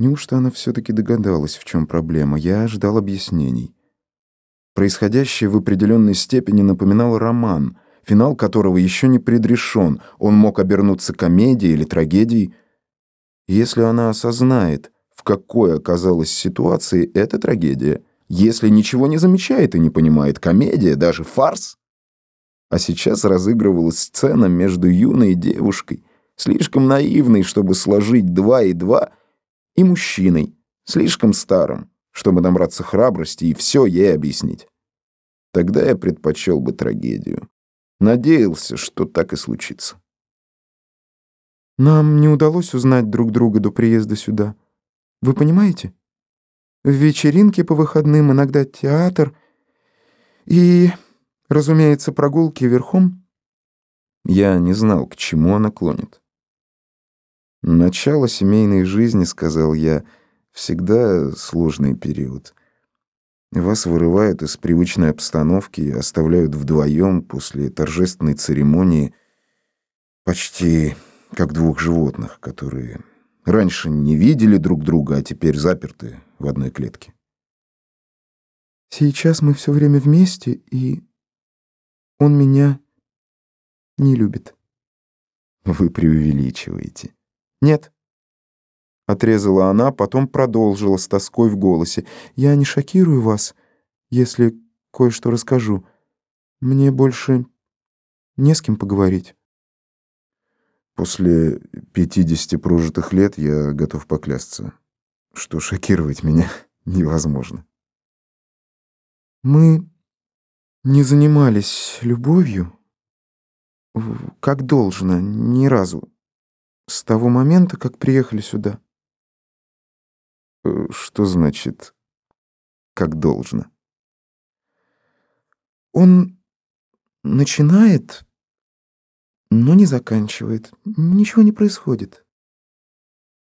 Неужто она все-таки догадалась, в чем проблема? Я ждал объяснений. Происходящее в определенной степени напоминало роман, финал которого еще не предрешен. Он мог обернуться комедией или трагедией. Если она осознает, в какой оказалась ситуации эта трагедия, если ничего не замечает и не понимает, комедия, даже фарс. А сейчас разыгрывалась сцена между юной девушкой, слишком наивной, чтобы сложить два и два, и мужчиной, слишком старым, чтобы набраться храбрости и все ей объяснить. Тогда я предпочел бы трагедию. Надеялся, что так и случится. Нам не удалось узнать друг друга до приезда сюда. Вы понимаете? В вечеринке по выходным иногда театр и, разумеется, прогулки верхом. Я не знал, к чему она клонит. Начало семейной жизни, сказал я, всегда сложный период. Вас вырывают из привычной обстановки оставляют вдвоем после торжественной церемонии почти как двух животных, которые раньше не видели друг друга, а теперь заперты в одной клетке. Сейчас мы все время вместе, и он меня не любит. Вы преувеличиваете. Нет. Отрезала она, потом продолжила с тоской в голосе. Я не шокирую вас, если кое-что расскажу. Мне больше не с кем поговорить. После пятидесяти прожитых лет я готов поклясться, что шокировать меня невозможно. Мы не занимались любовью, как должно, ни разу. С того момента, как приехали сюда. Э, что значит «как должно»? Он начинает, но не заканчивает. Ничего не происходит.